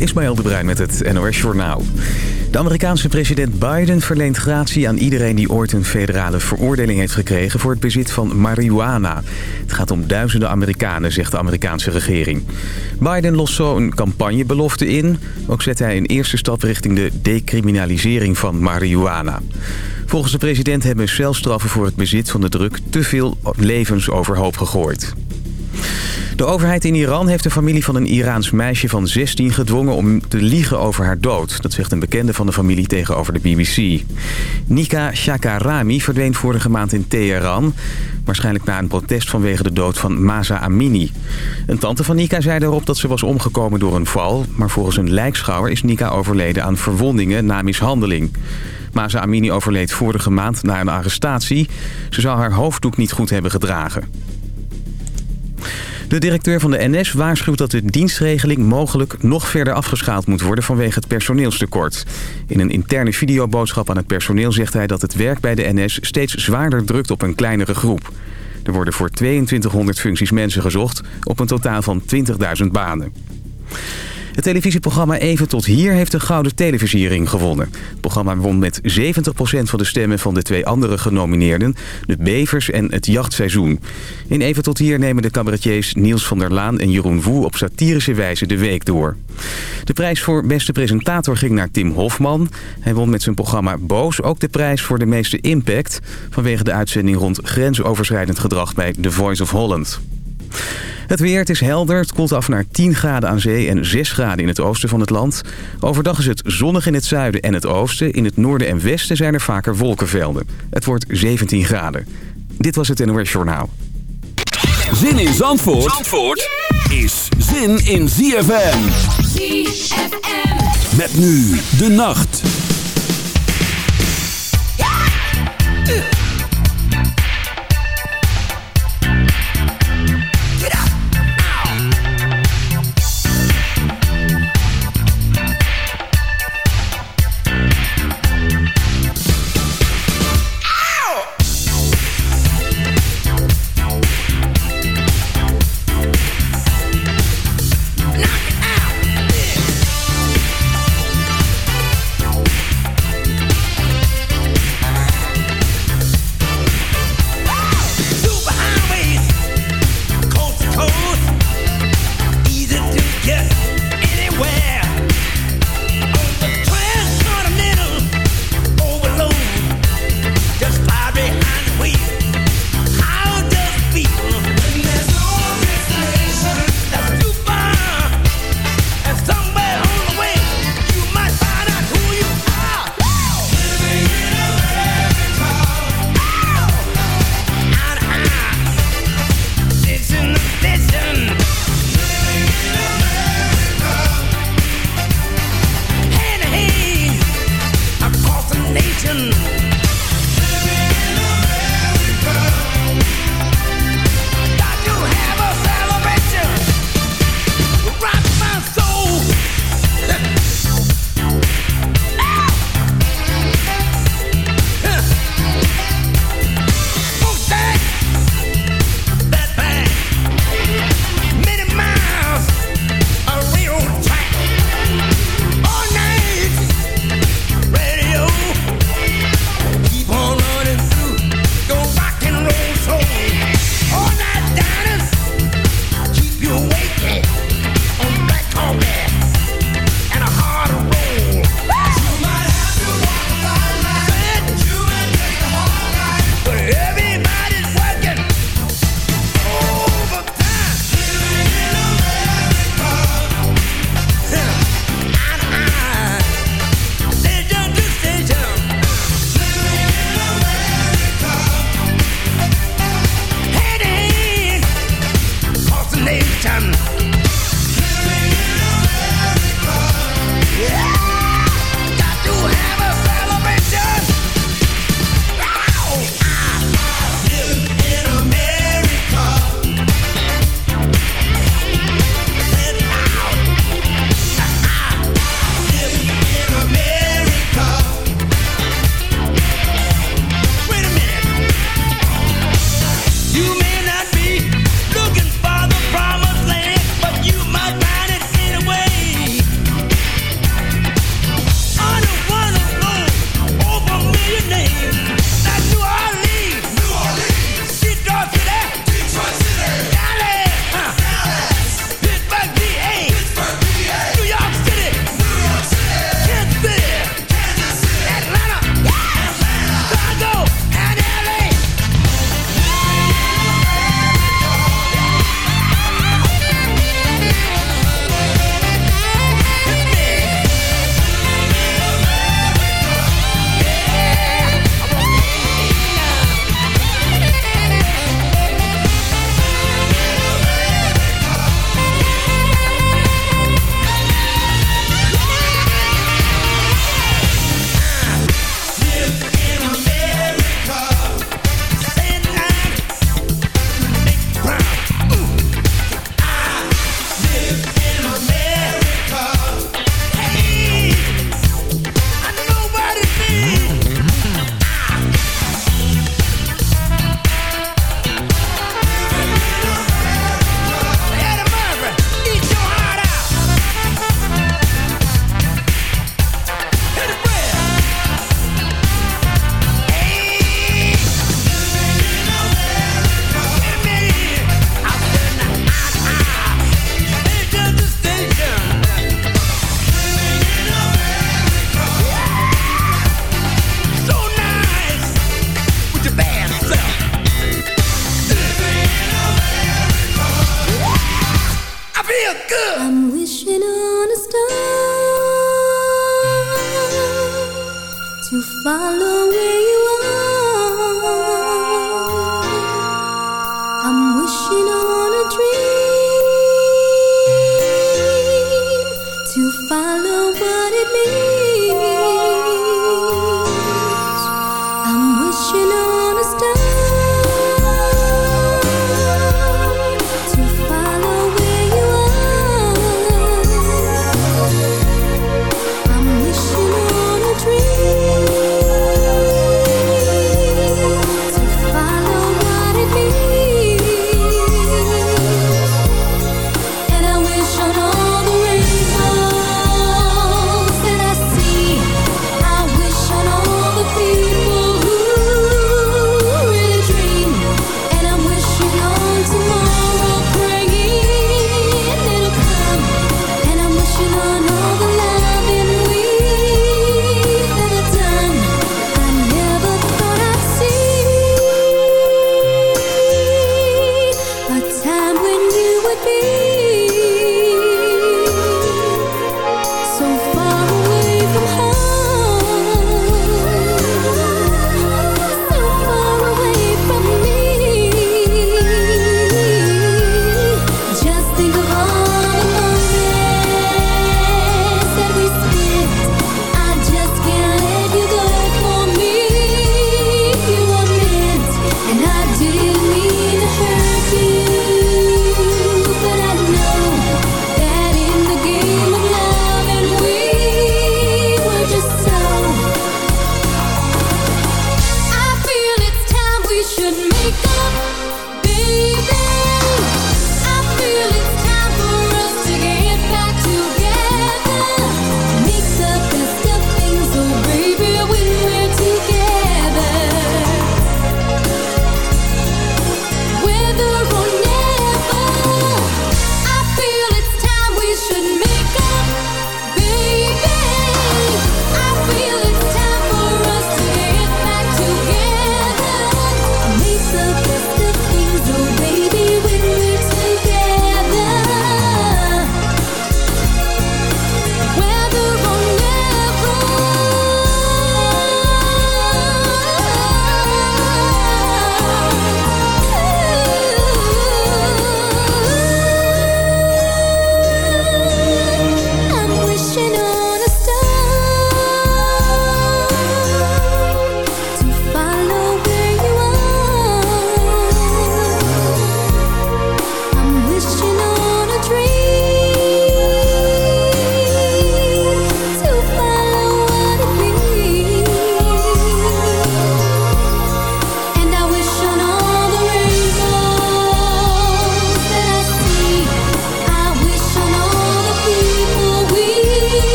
Ismaël de Bruin met het NOS Journaal. De Amerikaanse president Biden verleent gratie aan iedereen die ooit een federale veroordeling heeft gekregen voor het bezit van marihuana. Het gaat om duizenden Amerikanen, zegt de Amerikaanse regering. Biden lost zo een campagnebelofte in. Ook zet hij een eerste stap richting de decriminalisering van marihuana. Volgens de president hebben celstraffen voor het bezit van de druk te veel levens overhoop gegooid. De overheid in Iran heeft de familie van een Iraans meisje van 16 gedwongen om te liegen over haar dood. Dat zegt een bekende van de familie tegenover de BBC. Nika Shakarami verdween vorige maand in Teheran. Waarschijnlijk na een protest vanwege de dood van Masa Amini. Een tante van Nika zei daarop dat ze was omgekomen door een val. Maar volgens een lijkschouwer is Nika overleden aan verwondingen na mishandeling. Masa Amini overleed vorige maand na een arrestatie. Ze zou haar hoofddoek niet goed hebben gedragen. De directeur van de NS waarschuwt dat de dienstregeling mogelijk nog verder afgeschaald moet worden vanwege het personeelstekort. In een interne videoboodschap aan het personeel zegt hij dat het werk bij de NS steeds zwaarder drukt op een kleinere groep. Er worden voor 2200 functies mensen gezocht op een totaal van 20.000 banen. Het televisieprogramma Even tot hier heeft de Gouden Televisiering gewonnen. Het programma won met 70% van de stemmen van de twee andere genomineerden... de Bevers en het Jachtseizoen. In Even tot hier nemen de cabaretiers Niels van der Laan en Jeroen Woe... op satirische wijze de week door. De prijs voor beste presentator ging naar Tim Hofman. Hij won met zijn programma Boos ook de prijs voor de meeste impact... vanwege de uitzending rond grensoverschrijdend gedrag bij The Voice of Holland. Het weer, het is helder. Het koelt af naar 10 graden aan zee en 6 graden in het oosten van het land. Overdag is het zonnig in het zuiden en het oosten. In het noorden en westen zijn er vaker wolkenvelden. Het wordt 17 graden. Dit was het NOS Journaal. Zin in Zandvoort, Zandvoort is zin in ZFM. ZFM. Met nu de nacht.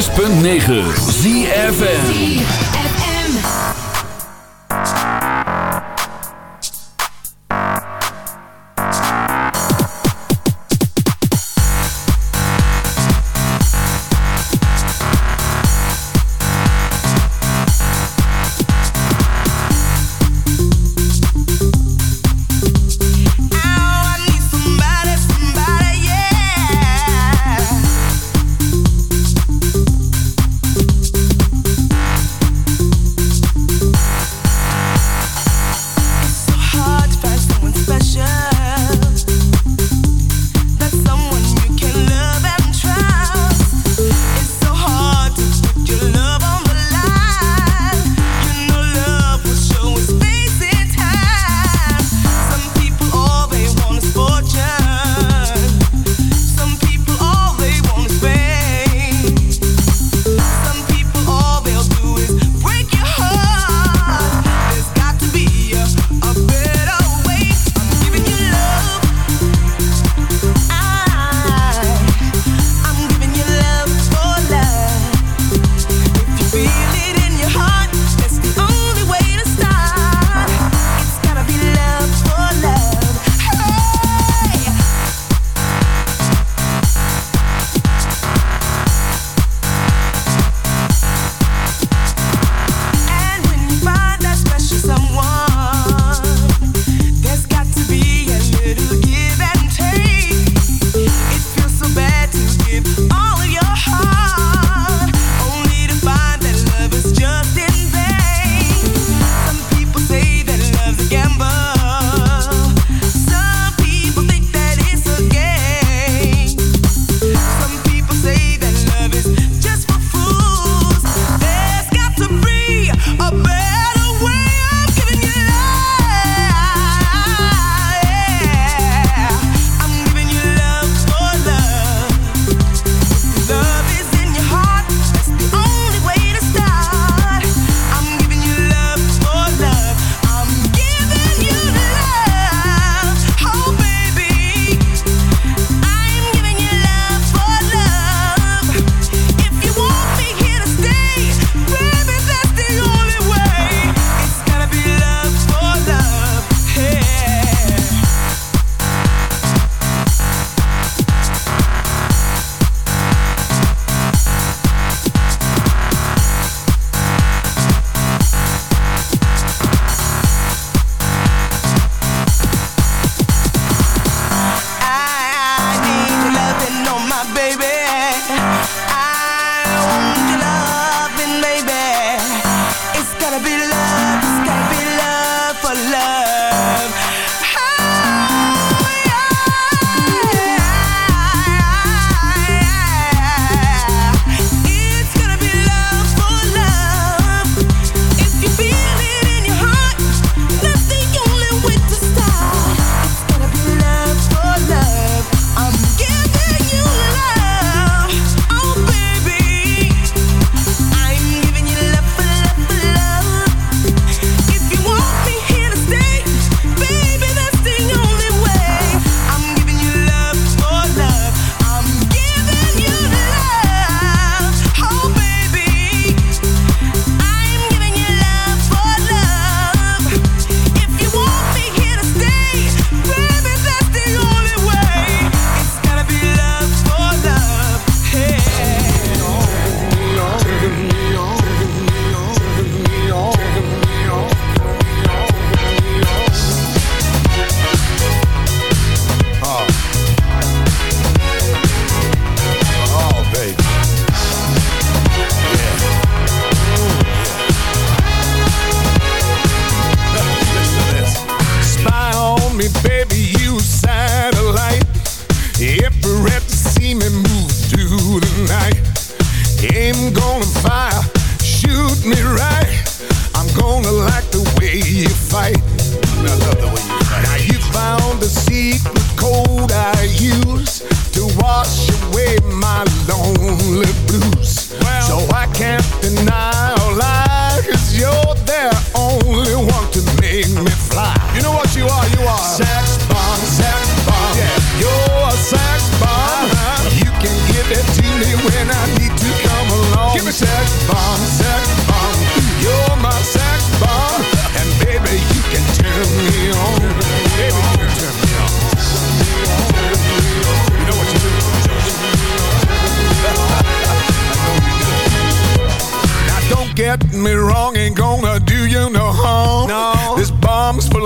106.9 ZFN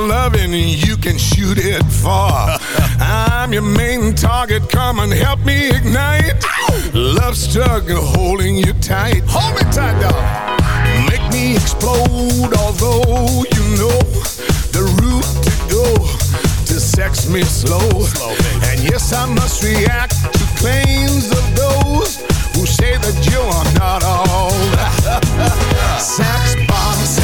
loving, you can shoot it far. I'm your main target, come and help me ignite. Love struggle holding you tight. Hold me tight, dog. Make me explode, although you know the route to go to sex me slow. and yes, I must react to claims of those who say that you are not all. sex bomb,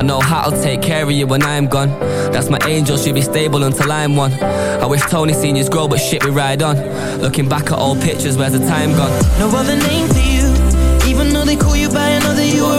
I know how to take care of you when I'm gone. That's my angel, she'll be stable until I'm one. I wish Tony seniors grow, but shit, we ride on. Looking back at old pictures, where's the time gone? No other name for you Even though they call you by another You were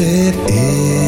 it is.